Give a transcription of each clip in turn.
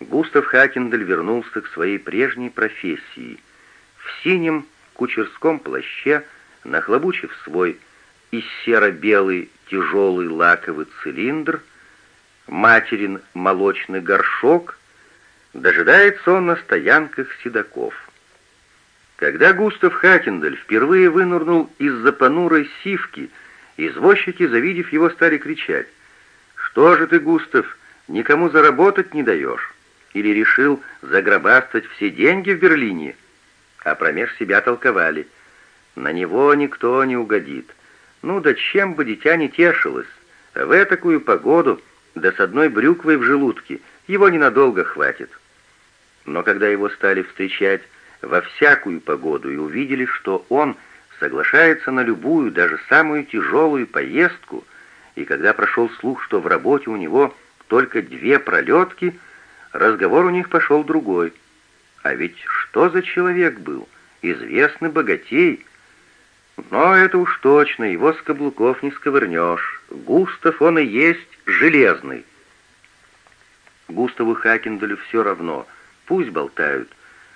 Густав Хакендель вернулся к своей прежней профессии. В синем кучерском плаще, нахлобучив свой из серо-белый тяжелый лаковый цилиндр, материн молочный горшок, дожидается он на стоянках седаков. Когда Густав Хакендель впервые вынырнул из-за понурой сивки, извозчики, завидев его, стали кричать. «Что же ты, Густав, никому заработать не даешь? Или решил загробастать все деньги в Берлине?» А промеж себя толковали. «На него никто не угодит. Ну да чем бы дитя не тешилось? В этакую погоду, да с одной брюквой в желудке, его ненадолго хватит». Но когда его стали встречать во всякую погоду и увидели, что он соглашается на любую, даже самую тяжелую поездку, и когда прошел слух, что в работе у него только две пролетки, разговор у них пошел другой. А ведь что за человек был? Известный богатей. Но это уж точно, его с каблуков не сковырнешь. Густав он и есть железный. Густаву Хакендалю все равно, пусть болтают.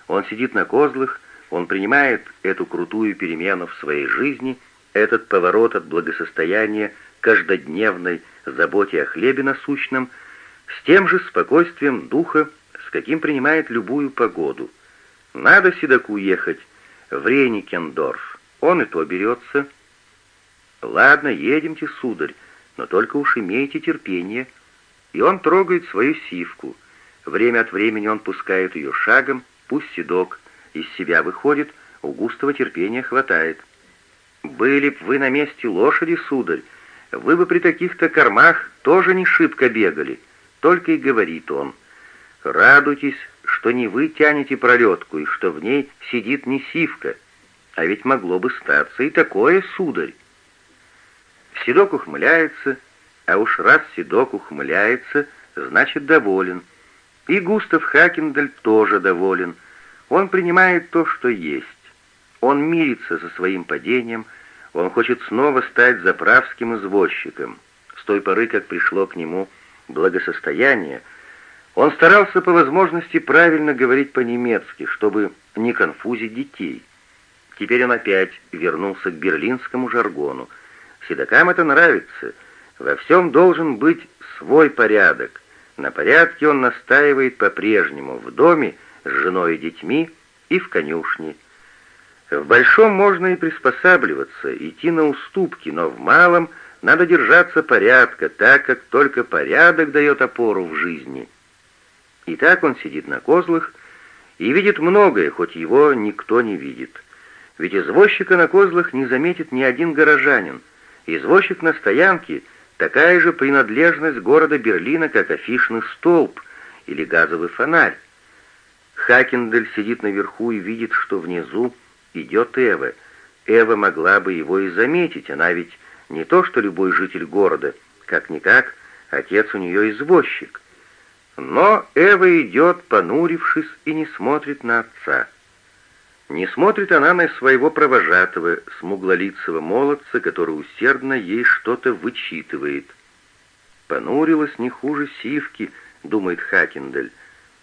Он сидит на козлах, он принимает эту крутую перемену в своей жизни, этот поворот от благосостояния каждодневной заботе о хлебе насущном, с тем же спокойствием духа, с каким принимает любую погоду. Надо седоку ехать в Рейникендорф, он и то берется. Ладно, едемте, сударь, но только уж имейте терпение. И он трогает свою сивку. Время от времени он пускает ее шагом, Пусть седок из себя выходит, у густого терпения хватает. Были б вы на месте лошади, сударь, вы бы при таких-то кормах тоже не шибко бегали, только и говорит он. Радуйтесь, что не вы тянете пролетку и что в ней сидит не сивка, а ведь могло бы статься и такое, сударь. Седок ухмыляется, а уж раз Седок ухмыляется, значит доволен — и Густав Хакендаль тоже доволен. Он принимает то, что есть. Он мирится со своим падением, он хочет снова стать заправским извозчиком. С той поры, как пришло к нему благосостояние, он старался по возможности правильно говорить по-немецки, чтобы не конфузить детей. Теперь он опять вернулся к берлинскому жаргону. Седокам это нравится. Во всем должен быть свой порядок. На порядке он настаивает по-прежнему в доме с женой и детьми и в конюшне. В большом можно и приспосабливаться, идти на уступки, но в малом надо держаться порядка, так как только порядок дает опору в жизни. И так он сидит на козлах и видит многое, хоть его никто не видит. Ведь извозчика на козлах не заметит ни один горожанин. Извозчик на стоянке — Такая же принадлежность города Берлина, как афишный столб или газовый фонарь. Хакендель сидит наверху и видит, что внизу идет Эва. Эва могла бы его и заметить, она ведь не то, что любой житель города, как-никак, отец у нее извозчик. Но Эва идет, понурившись, и не смотрит на отца. Не смотрит она на своего провожатого, смуглолицего молодца, который усердно ей что-то вычитывает. Понурилась не хуже сивки, думает Хакендель.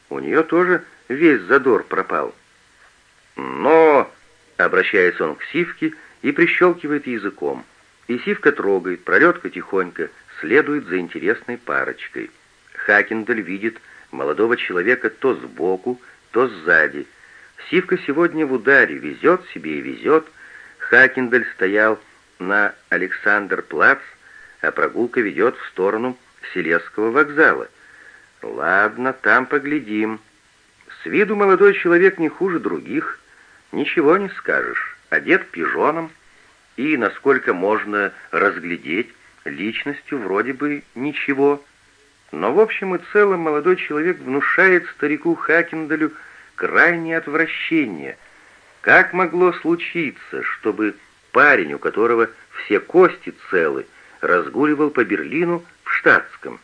У нее тоже весь задор пропал. Но, обращается он к сивке и прищелкивает языком. И сивка трогает, пролетка тихонько, следует за интересной парочкой. Хакендель видит молодого человека то сбоку, то сзади — Сивка сегодня в ударе, везет себе и везет. Хакендель стоял на Александр-Плац, а прогулка ведет в сторону Селесского вокзала. Ладно, там поглядим. С виду молодой человек не хуже других, ничего не скажешь. Одет пижоном и, насколько можно разглядеть, личностью вроде бы ничего. Но в общем и целом молодой человек внушает старику Хакендалю крайнее отвращение. Как могло случиться, чтобы парень, у которого все кости целы, разгуливал по Берлину в штатском?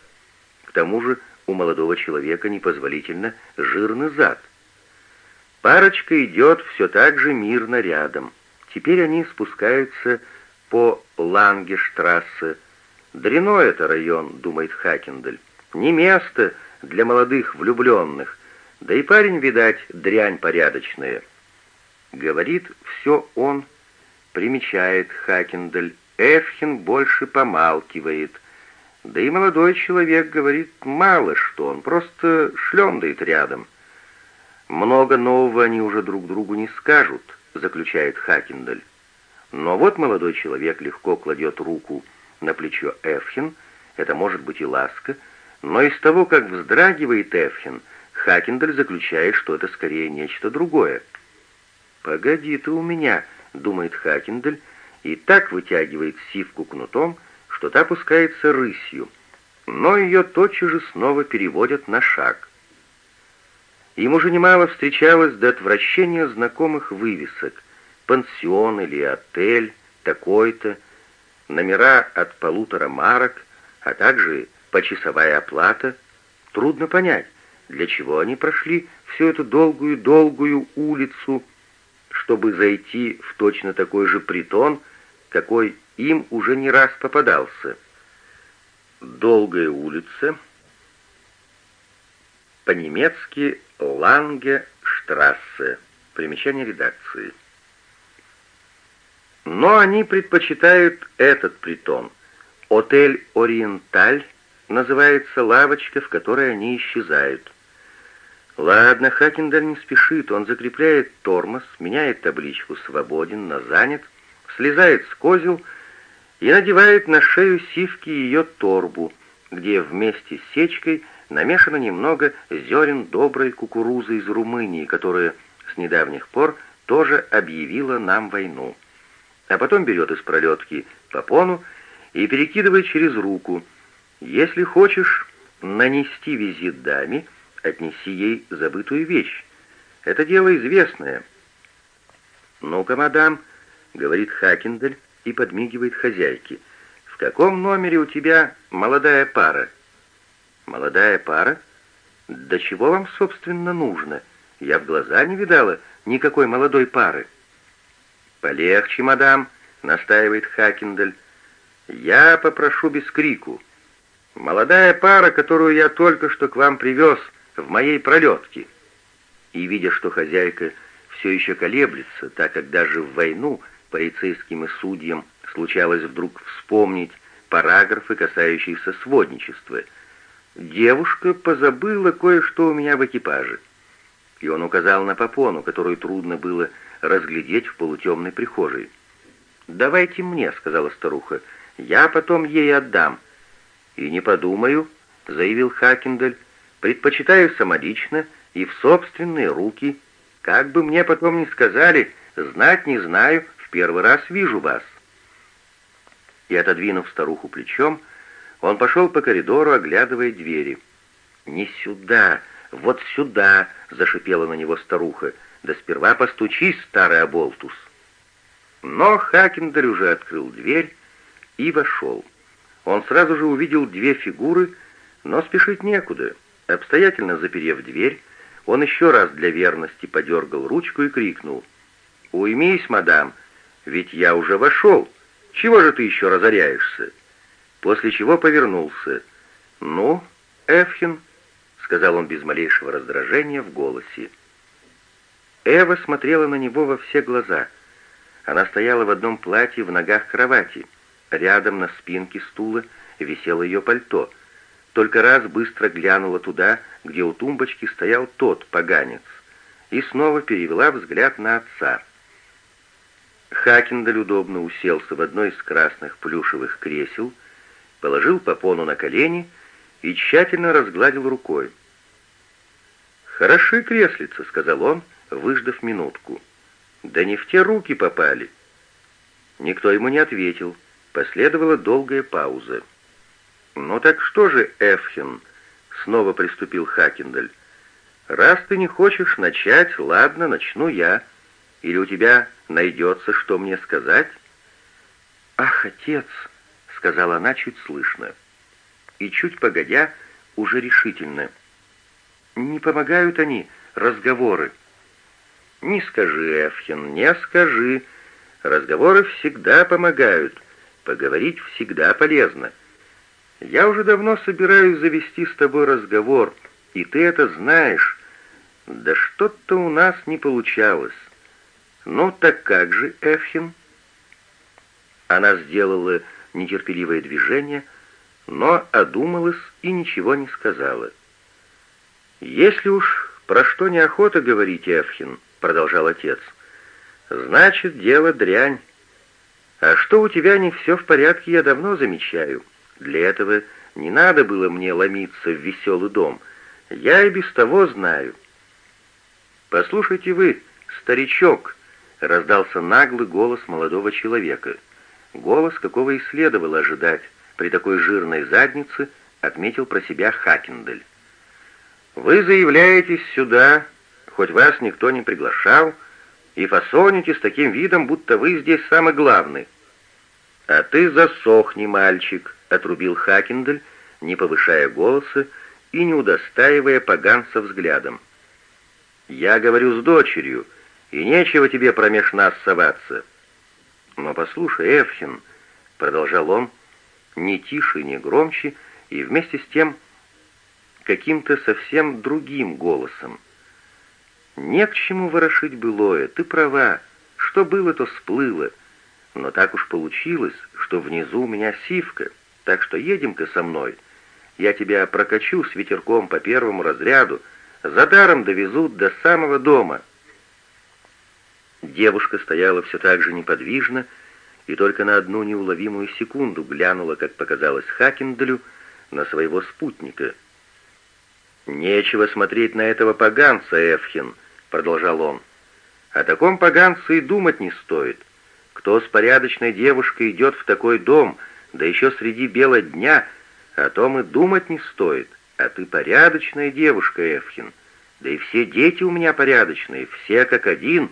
К тому же у молодого человека непозволительно жирный зад. Парочка идет все так же мирно рядом. Теперь они спускаются по Лангештрассе. Дряной это район, думает Хакендель. Не место для молодых влюбленных, да и парень, видать, дрянь порядочная. Говорит все он, примечает Хакендель, Эфхин больше помалкивает. Да и молодой человек говорит мало что, он просто шлендает рядом. Много нового они уже друг другу не скажут, заключает Хакендель. Но вот молодой человек легко кладет руку на плечо Эфхин, это может быть и ласка, но из того, как вздрагивает Эфхин, Хакендель заключает, что это скорее нечто другое. «Погоди ты у меня», — думает Хакендель, и так вытягивает сивку кнутом, что та пускается рысью, но ее тотчас же снова переводят на шаг. Ему уже немало встречалось до отвращения знакомых вывесок «Пансион» или «Отель», «Такой-то», номера от полутора марок, а также почасовая оплата. Трудно понять, для чего они прошли всю эту долгую-долгую улицу, чтобы зайти в точно такой же притон, какой им уже не раз попадался. Долгая улица, по-немецки «Ланге Штрассе», примечание редакции. Но они предпочитают этот притон. Отель «Ориенталь» называется лавочка, в которой они исчезают. Ладно, Хакендаль не спешит, он закрепляет тормоз, меняет табличку «Свободен» на «Занят», слезает с козел и надевает на шею сивки ее торбу, где вместе с сечкой намешано немного зерен доброй кукурузы из Румынии, которая с недавних пор тоже объявила нам войну. А потом берет из пролетки попону и перекидывает через руку. Если хочешь нанести визит даме, отнеси ей забытую вещь. Это дело известное. «Ну-ка, мадам», — говорит Хакендель и подмигивает хозяйке, «в каком номере у тебя молодая пара?» «Молодая пара? Да чего вам, собственно, нужно? Я в глаза не видала никакой молодой пары». «Полегче, мадам», — настаивает Хакендель. «Я попрошу без крику. Молодая пара, которую я только что к вам привез в моей пролетке». И, видя, что хозяйка все еще колеблется, так как даже в войну полицейским и судьям случалось вдруг вспомнить параграфы, касающиеся сводничества, девушка позабыла кое-что у меня в экипаже. И он указал на попону, которую трудно было разглядеть в полутемной прихожей. «Давайте мне», — сказала старуха, — «я потом ей отдам». «И не подумаю», — заявил Хакендель, — «предпочитаю самолично и в собственные руки. Как бы мне потом ни сказали, знать не знаю, в первый раз вижу вас». И, отодвинув старуху плечом, он пошел по коридору, оглядывая двери. «Не сюда, вот сюда!» — зашипела на него старуха. «Да сперва постучись, старый оболтус!» Но Хакендаль уже открыл дверь и вошел. Он сразу же увидел две фигуры, но спешить некуда. Обстоятельно заперев дверь, он еще раз для верности подергал ручку и крикнул. «Уймись, мадам, ведь я уже вошел. Чего же ты еще разоряешься?» После чего повернулся. «Ну, Эфхин», — сказал он без малейшего раздражения в голосе. Эва смотрела на него во все глаза — она стояла в одном платье в ногах кровати. Рядом на спинке стула висело ее пальто. Только раз быстро глянула туда, где у тумбочки стоял тот поганец, и снова перевела взгляд на отца. Хакендаль удобно уселся в одно из красных плюшевых кресел, положил попону на колени и тщательно разгладил рукой. «Хороши креслица», — сказал он, выждав минутку. Да не в те руки попали. Никто ему не ответил. Последовала долгая пауза. «Ну так что же, Эфхин?» — снова приступил Хакендаль. «Раз ты не хочешь начать, ладно, начну я. Или у тебя найдется, что мне сказать?» «Ах, отец!» — сказала она чуть слышно. И чуть погодя, уже решительно. «Не помогают они, разговоры. «Не скажи, Эфхин, не скажи. Разговоры всегда помогают. Поговорить всегда полезно. Я уже давно собираюсь завести с тобой разговор, и ты это знаешь. Да что-то у нас не получалось. Ну так как же, Эфхин?» Она сделала нетерпеливое движение, но одумалась и ничего не сказала. «Если уж про что неохота говорить, Эфхин», — продолжал отец, — «значит, дело дрянь. А что у тебя не все в порядке, я давно замечаю. Для этого не надо было мне ломиться в веселый дом. Я и без того знаю». «Послушайте вы, старичок», — раздался наглый голос молодого человека. Голос, какого и следовало ожидать при такой жирной заднице, отметил про себя Хакендель. «Вы заявляетесь сюда, хоть вас никто не приглашал, и фасоните с таким видом, будто вы здесь самый главный». «А ты засохни, мальчик», — отрубил Хакендель, не повышая голоса и не удостаивая поганца взглядом. «Я говорю с дочерью, и нечего тебе промеж нас соваться». «Но послушай, Эвхин», — продолжал он, не тише, не громче, и вместе с тем каким-то совсем другим голосом. «Не к чему ворошить былое, ты права, что было, то всплыло, но так уж получилось, что внизу у меня сивка, так что едем-ка со мной, я тебя прокачу с ветерком по первому разряду, за даром довезут до самого дома». Девушка стояла все так же неподвижно и только на одну неуловимую секунду глянула, как показалось Хакенделю, на своего спутника. «Нечего смотреть на этого поганца, Эфхин», — продолжал он. «О таком поганце и думать не стоит. Кто с порядочной девушкой идет в такой дом, да еще среди бела дня, о том и думать не стоит. А ты порядочная девушка, Эфхин. Да и все дети у меня порядочные, все как один,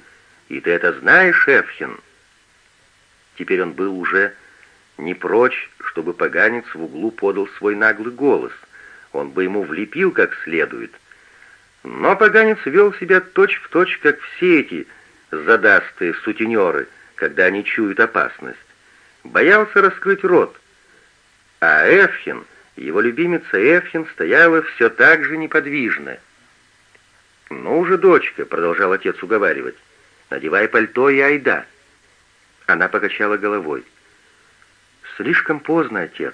и ты это знаешь, Эфхин». Теперь он был уже не прочь, чтобы поганец в углу подал свой наглый голос — он бы ему влепил как следует. Но поганец вел себя точь-в-точь, точь, как все эти задастые сутенеры, когда они чуют опасность. Боялся раскрыть рот. А Эфхин, его любимица Эфхин, стояла все так же неподвижно. «Ну же, дочка», — продолжал отец уговаривать, — «надевай пальто и айда». Она покачала головой. «Слишком поздно, отец».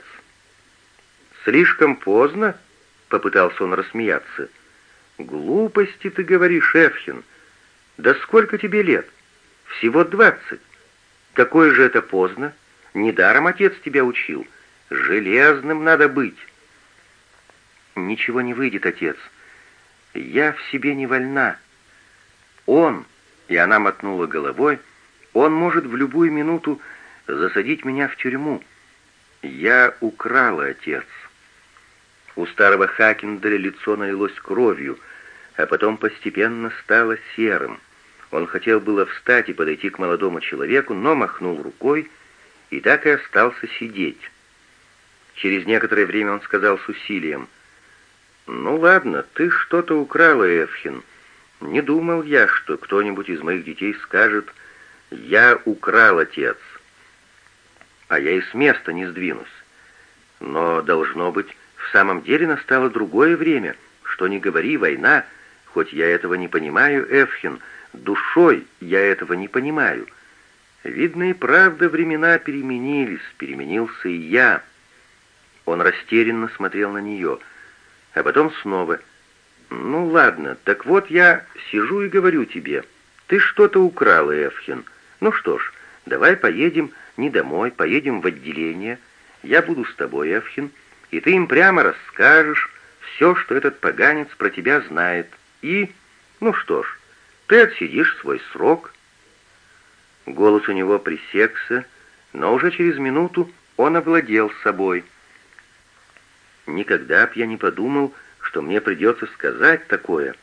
«Слишком поздно?» — попытался он рассмеяться. «Глупости ты говоришь, Эфхин. Да сколько тебе лет? Всего двадцать. Какое же это поздно? Недаром отец тебя учил. Железным надо быть». «Ничего не выйдет, отец. Я в себе не вольна. Он, и она мотнула головой, он может в любую минуту засадить меня в тюрьму. Я украла, отец». У старого Хакенделя лицо налилось кровью, а потом постепенно стало серым. Он хотел было встать и подойти к молодому человеку, но махнул рукой и так и остался сидеть. Через некоторое время он сказал с усилием, «Ну ладно, ты что-то украла, Эвхин. Не думал я, что кто-нибудь из моих детей скажет, «Я украл, отец». А я и с места не сдвинусь. Но, должно быть, в самом деле настало другое время. Что ни говори, война, хоть я этого не понимаю, Эфхин, душой я этого не понимаю. Видно и правда времена переменились, переменился и я. Он растерянно смотрел на нее, а потом снова. «Ну ладно, так вот я сижу и говорю тебе, ты что-то украла, Эфхин. Ну что ж, давай поедем не домой, поедем в отделение. Я буду с тобой, Эфхин» и ты им прямо расскажешь все, что этот поганец про тебя знает. И, ну что ж, ты отсидишь свой срок». Голос у него пресекся, но уже через минуту он овладел собой. «Никогда б я не подумал, что мне придется сказать такое.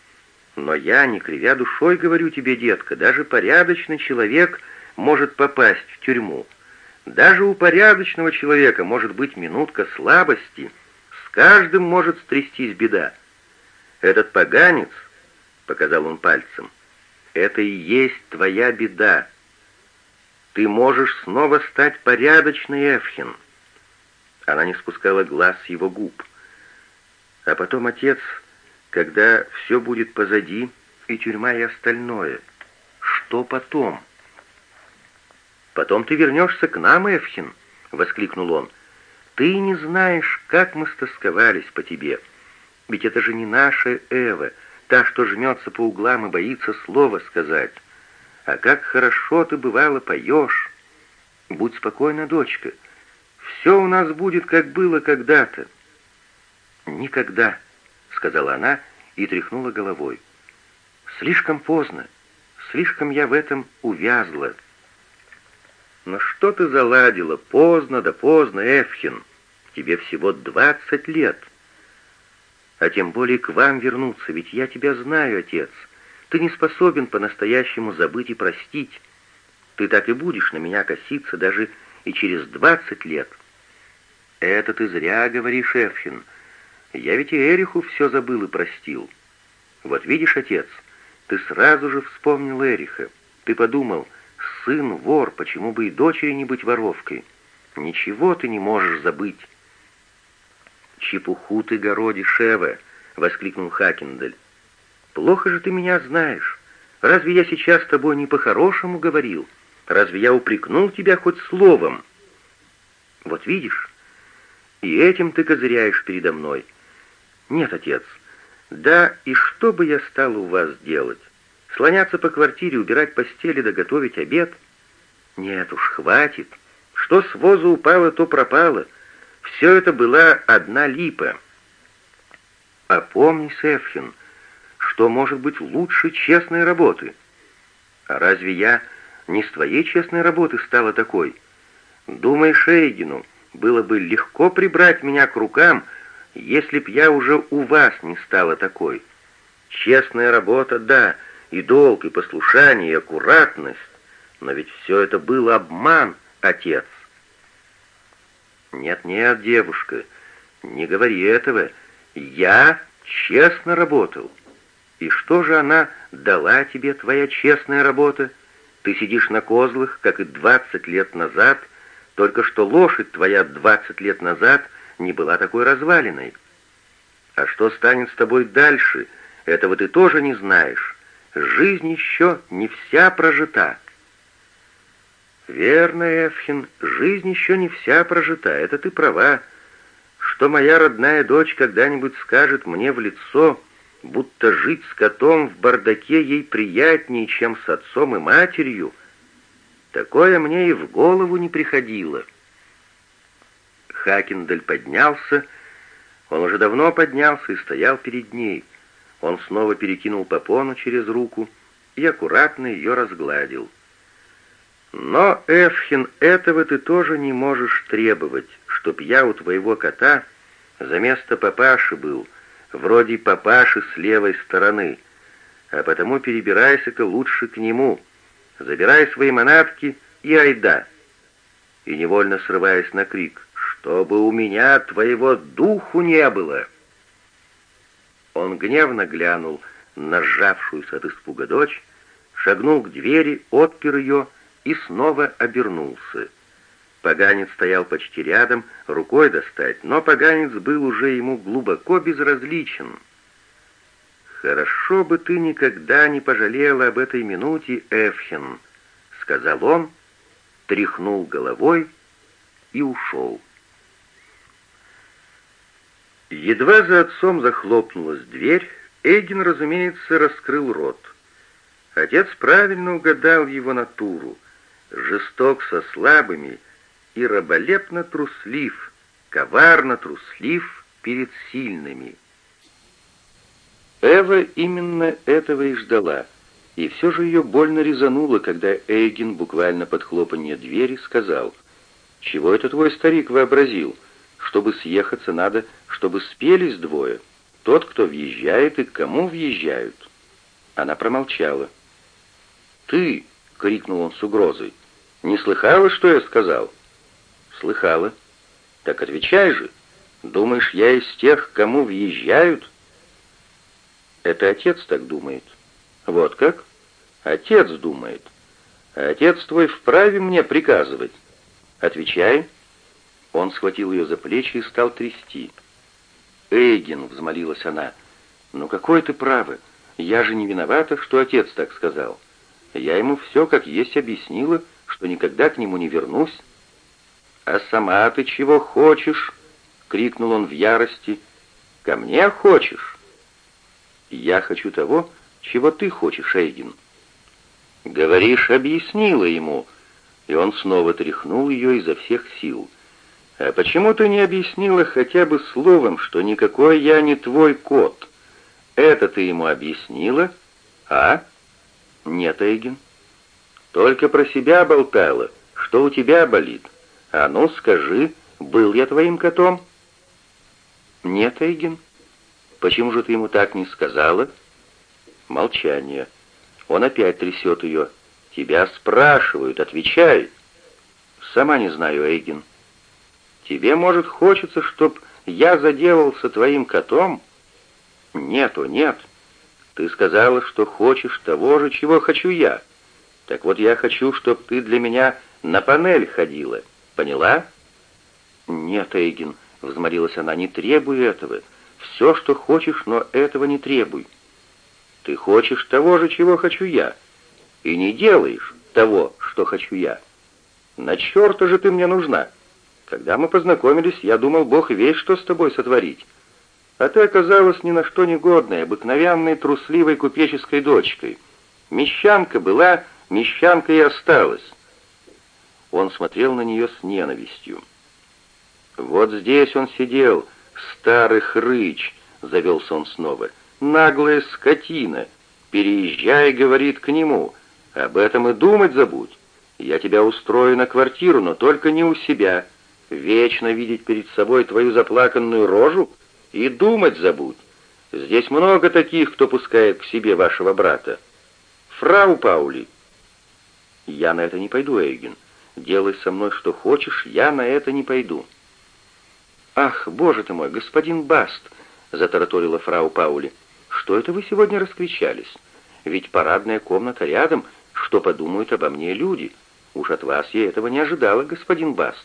Но я, не кривя душой, говорю тебе, детка, даже порядочный человек может попасть в тюрьму. Даже у порядочного человека может быть минутка слабости, с каждым может стрястись беда. Этот поганец, — показал он пальцем, — это и есть твоя беда. Ты можешь снова стать порядочной, Эфхин. Она не спускала глаз с его губ. А потом отец, когда все будет позади, и тюрьма, и остальное. Что потом?» «Потом ты вернешься к нам, Эвхин!» — воскликнул он. «Ты не знаешь, как мы стосковались по тебе. Ведь это же не наша Эва, та, что жмется по углам и боится слова сказать. А как хорошо ты, бывало, поешь! Будь спокойна, дочка, все у нас будет, как было когда-то». «Никогда», — сказала она и тряхнула головой. «Слишком поздно, слишком я в этом увязла». «Но что ты заладила? Поздно, да поздно, Эфхин. Тебе всего двадцать лет. А тем более к вам вернуться, ведь я тебя знаю, отец. Ты не способен по-настоящему забыть и простить. Ты так и будешь на меня коситься даже и через двадцать лет». «Это ты зря говоришь, Эфхин. Я ведь и Эриху все забыл и простил. Вот видишь, отец, ты сразу же вспомнил Эриха. Ты подумал, сын вор, почему бы и дочери не быть воровкой? Ничего ты не можешь забыть. «Чепуху ты городишь, Эва!» — воскликнул Хакендель. «Плохо же ты меня знаешь. Разве я сейчас с тобой не по-хорошему говорил? Разве я упрекнул тебя хоть словом?» «Вот видишь, и этим ты козыряешь передо мной. Нет, отец, да и что бы я стал у вас делать? Слоняться по квартире, убирать постели да готовить обед? Нет уж, хватит. Что с воза упало, то пропало. Все это была одна липа. А помни, Сефхин, что может быть лучше честной работы? А разве я не с твоей честной работы стала такой? Думай, Шейгину, было бы легко прибрать меня к рукам, если б я уже у вас не стала такой. Честная работа, да, — и долг, и послушание, и аккуратность. Но ведь все это был обман, отец. Нет-нет, девушка, не говори этого. Я честно работал. И что же она дала тебе, твоя честная работа? Ты сидишь на козлах, как и двадцать лет назад, только что лошадь твоя двадцать лет назад не была такой развалиной. А что станет с тобой дальше, этого ты тоже не знаешь жизнь еще не вся прожита». «Верно, Эфхин, жизнь еще не вся прожита, это ты права. Что моя родная дочь когда-нибудь скажет мне в лицо, будто жить с котом в бардаке ей приятнее, чем с отцом и матерью, такое мне и в голову не приходило». Хакендель поднялся, он уже давно поднялся и стоял перед ней. Он снова перекинул попону через руку и аккуратно ее разгладил. «Но, Эфхин, этого ты тоже не можешь требовать, чтоб я у твоего кота за место папаши был, вроде папаши с левой стороны, а потому перебирайся-ка лучше к нему, забирай свои манатки и айда». И невольно срываясь на крик, «Чтобы у меня твоего духу не было!» Он гневно глянул на сжавшуюся от испуга дочь, шагнул к двери, отпер ее и снова обернулся. Поганец стоял почти рядом, рукой достать, но поганец был уже ему глубоко безразличен. «Хорошо бы ты никогда не пожалела об этой минуте, Эвхен», — сказал он, тряхнул головой и ушел. Едва за отцом захлопнулась дверь, Эйген, разумеется, раскрыл рот. Отец правильно угадал его натуру. Жесток со слабыми и раболепно труслив, коварно труслив перед сильными. Эва именно этого и ждала, и все же ее больно резануло, когда Эйген буквально под хлопанье двери сказал, «Чего это твой старик вообразил? Чтобы съехаться, надо, чтобы спелись двое. Тот, кто въезжает, и к кому въезжают. Она промолчала. «Ты!» — крикнул он с угрозой. «Не слыхала, что я сказал?» «Слыхала». «Так отвечай же. Думаешь, я из тех, кому въезжают?» «Это отец так думает». «Вот как?» «Отец думает. А отец твой вправе мне приказывать». «Отвечай». Он схватил ее за плечи и стал трясти. «Эйген», — взмолилась она, — «Ну какое ты право? Я же не виновата, что отец так сказал. Я ему все как есть объяснила, что никогда к нему не вернусь». «А сама ты чего хочешь?» — крикнул он в ярости. «Ко мне хочешь?» «Я хочу того, чего ты хочешь, Эйген». «Говоришь, объяснила ему», и он снова тряхнул ее изо всех сил. «А почему ты не объяснила хотя бы словом, что никакой я не твой кот? Это ты ему объяснила, а?» «Нет, Эйген». «Только про себя болтала, что у тебя болит. А ну, скажи, был я твоим котом?» «Нет, Эйген». «Почему же ты ему так не сказала?» Молчание. Он опять трясет ее. «Тебя спрашивают, отвечай!» «Сама не знаю, Эйген». «Тебе, может, хочется, чтоб я заделался твоим котом?» «Нету, нет. Ты сказала, что хочешь того же, чего хочу я. Так вот я хочу, чтоб ты для меня на панель ходила. Поняла?» «Нет, Эйген», — взмолилась она, — «не требуй этого. Все, что хочешь, но этого не требуй. Ты хочешь того же, чего хочу я, и не делаешь того, что хочу я. На черта же ты мне нужна. Когда мы познакомились, я думал, Бог весь что с тобой сотворить. А ты оказалась ни на что негодной, обыкновенной трусливой купеческой дочкой. Мещанка была, мещанка и осталась. Он смотрел на нее с ненавистью. Вот здесь он сидел, старый хрыч, завелся он снова — наглая скотина. Переезжай, говорит, к нему. Об этом и думать забудь. Я тебя устрою на квартиру, но только не у себя. Вечно видеть перед собой твою заплаканную рожу и думать забудь. Здесь много таких, кто пускает к себе вашего брата. Фрау Паули. Я на это не пойду, Эйген. Делай со мной что хочешь, я на это не пойду. Ах, боже ты мой, господин Баст, затараторила фрау Паули. Что это вы сегодня раскричались? Ведь парадная комната рядом, что подумают обо мне люди? Уж от вас я этого не ожидала, господин Баст.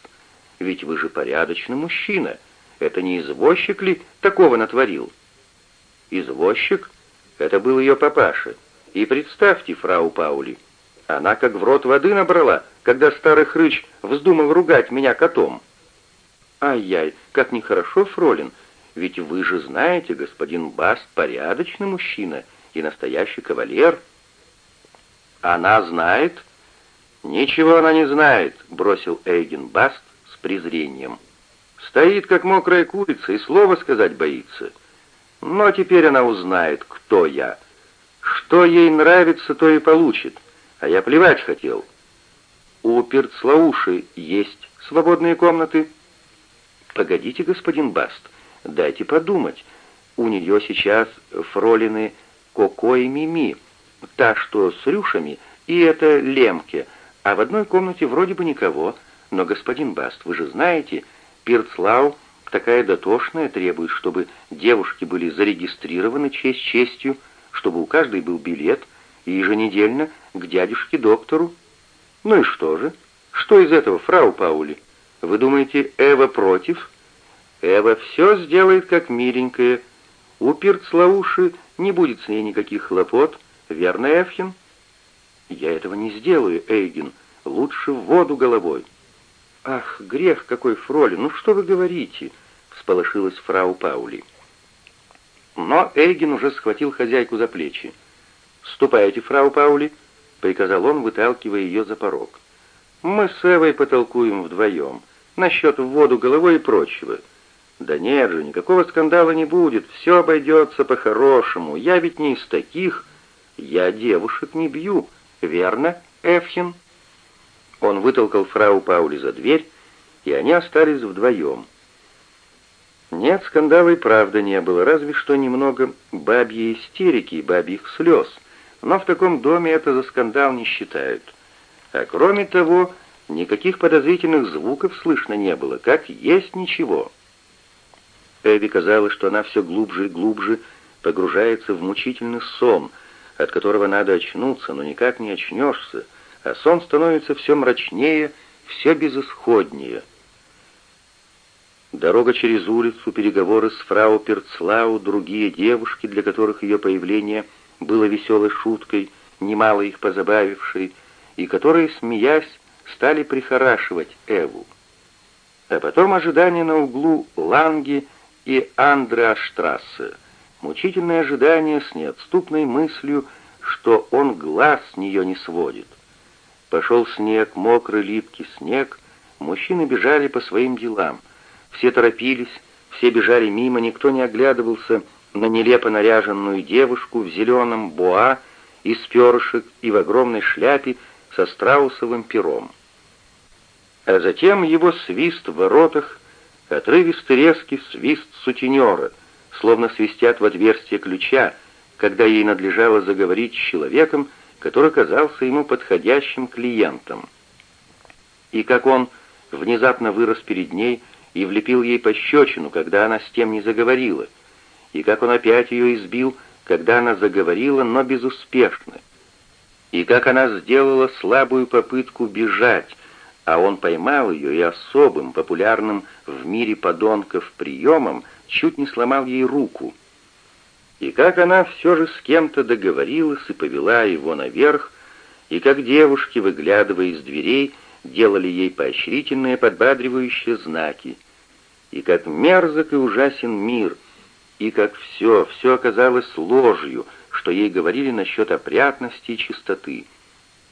Ведь вы же порядочный мужчина. Это не извозчик ли такого натворил? Извозчик? Это был ее папаша. И представьте, фрау Паули, она как в рот воды набрала, когда старый хрыч вздумал ругать меня котом. Ай-яй, как нехорошо, фролин, ведь вы же знаете, господин Баст порядочный мужчина и настоящий кавалер. Она знает? Ничего она не знает, бросил Эйген Баст презрением. Стоит, как мокрая курица, и слова сказать боится. Но теперь она узнает, кто я. Что ей нравится, то и получит. А я плевать хотел. У Перцлауши есть свободные комнаты? Погодите, господин Баст, Дайте подумать. У нее сейчас фролины Коко и Мими, та, что с рюшами, и это Лемке, а в одной комнате вроде бы никого. Но, господин Баст, вы же знаете, Пирцлау такая дотошная требует, чтобы девушки были зарегистрированы честь честью, чтобы у каждой был билет, и еженедельно к дядюшке-доктору. Ну и что же? Что из этого, фрау Паули? Вы думаете, Эва против?» Эва все сделает как миленькая. У Пирцлауши не будет с ней никаких хлопот, верно, Эвхин? Я этого не сделаю, Эйген. Лучше в воду головой. Ах, грех какой, Фроли, ну что вы говорите? Всполошилась фрау Паули. Но Эйген уже схватил хозяйку за плечи. «Ступайте, фрау Паули», — приказал он, выталкивая ее за порог. «Мы с Эвой потолкуем вдвоем, насчет в воду головой и прочего. «Да нет же, никакого скандала не будет, все обойдется по-хорошему. Я ведь не из таких. Я девушек не бью, верно, Эфхин?» Он вытолкал фрау Паули за дверь, и они остались вдвоем. Нет, скандала и правда не было, разве что немного бабьей истерики и бабьих слез, но в таком доме это за скандал не считают. А кроме того, никаких подозрительных звуков слышно не было, как есть ничего. Эви казалось, что она все глубже и глубже погружается в мучительный сон, от которого надо очнуться, но никак не очнешься, а сон становится все мрачнее, все безысходнее. Дорога через улицу, переговоры с фрау Перцлау, другие девушки, для которых ее появление было веселой шуткой, немало их позабавившей, и которые, смеясь, стали прихорашивать Эву. А потом ожидание на углу Ланги и Андреаштрассе, мучительное ожидание с неотступной мыслью, что он глаз с нее не сводит. Пошел снег, мокрый липкий снег, мужчины бежали по своим делам. Все торопились, все бежали мимо, никто не оглядывался на нелепо наряженную девушку в зеленом боа из перышек и в огромной шляпе со страусовым пером. А затем его свист в воротах, отрывистый резкий свист сутенера, словно свистят в отверстие ключа, когда ей надлежало заговорить с человеком, который казался ему подходящим клиентом. И как он внезапно вырос перед ней и влепил ей пощечину, когда она с тем не заговорила, и как он опять ее избил, когда она заговорила, но безуспешно, и как она сделала слабую попытку бежать, а он поймал ее и особым, популярным в мире подонков приемом чуть не сломал ей руку — и как она все же с кем-то договорилась и повела его наверх, и как девушки, выглядывая из дверей, делали ей поощрительные подбадривающие знаки, и как мерзок и ужасен мир, и как все, все оказалось ложью, что ей говорили насчет опрятности и чистоты,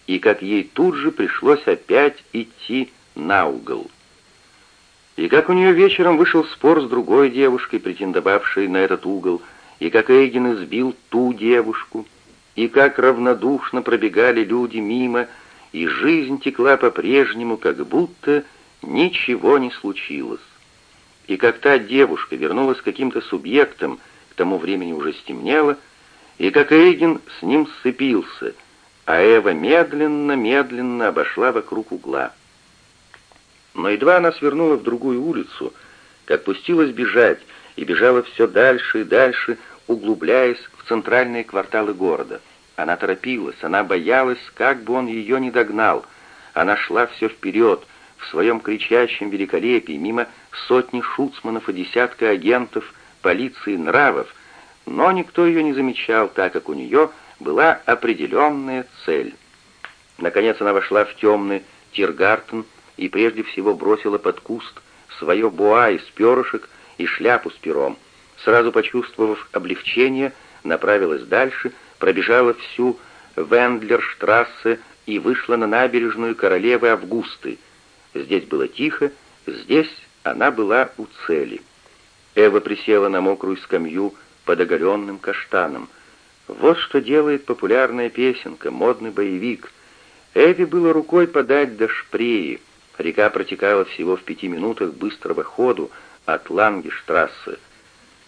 и как ей тут же пришлось опять идти на угол. И как у нее вечером вышел спор с другой девушкой, претендовавшей на этот угол — и как Эйген избил ту девушку, и как равнодушно пробегали люди мимо, и жизнь текла по-прежнему, как будто ничего не случилось. И как та девушка вернулась каким-то субъектом, к тому времени уже стемнело, и как Эйген с ним сцепился, а Эва медленно-медленно обошла вокруг угла. Но едва она свернула в другую улицу, как пустилась бежать, и бежала все дальше и дальше, углубляясь в центральные кварталы города. Она торопилась, она боялась, как бы он ее не догнал. Она шла все вперед, в своем кричащем великолепии, мимо сотни шуцманов и десятка агентов полиции нравов, но никто ее не замечал, так как у нее была определенная цель. Наконец она вошла в темный Тиргартен и прежде всего бросила под куст свое буа из перышек, и шляпу с пером. Сразу почувствовав облегчение, направилась дальше, пробежала всю Вендлерштрассе и вышла на набережную Королевы Августы. Здесь было тихо, здесь она была у цели. Эва присела на мокрую скамью под оголенным каштаном. Вот что делает популярная песенка, модный боевик. Эве было рукой подать до Шпреи. Река протекала всего в пяти минутах быстрого ходу, от Лангештрассе.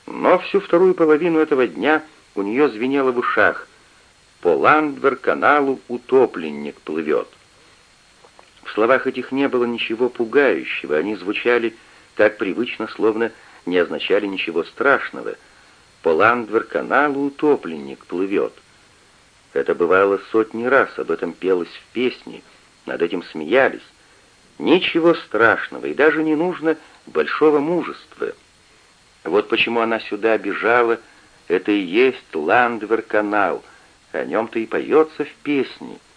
Но всю вторую половину этого дня у нее звенело в ушах. «По Ландвер-каналу утопленник плывет». В словах этих не было ничего пугающего, они звучали так привычно, словно не означали ничего страшного. «По Ландвер-каналу утопленник плывет». Это бывало сотни раз, об этом пелось в песне, над этим смеялись. Ничего страшного, и даже не нужно большого мужества. Вот почему она сюда бежала, это и есть Ландвер-канал, о нем-то и поется в песне —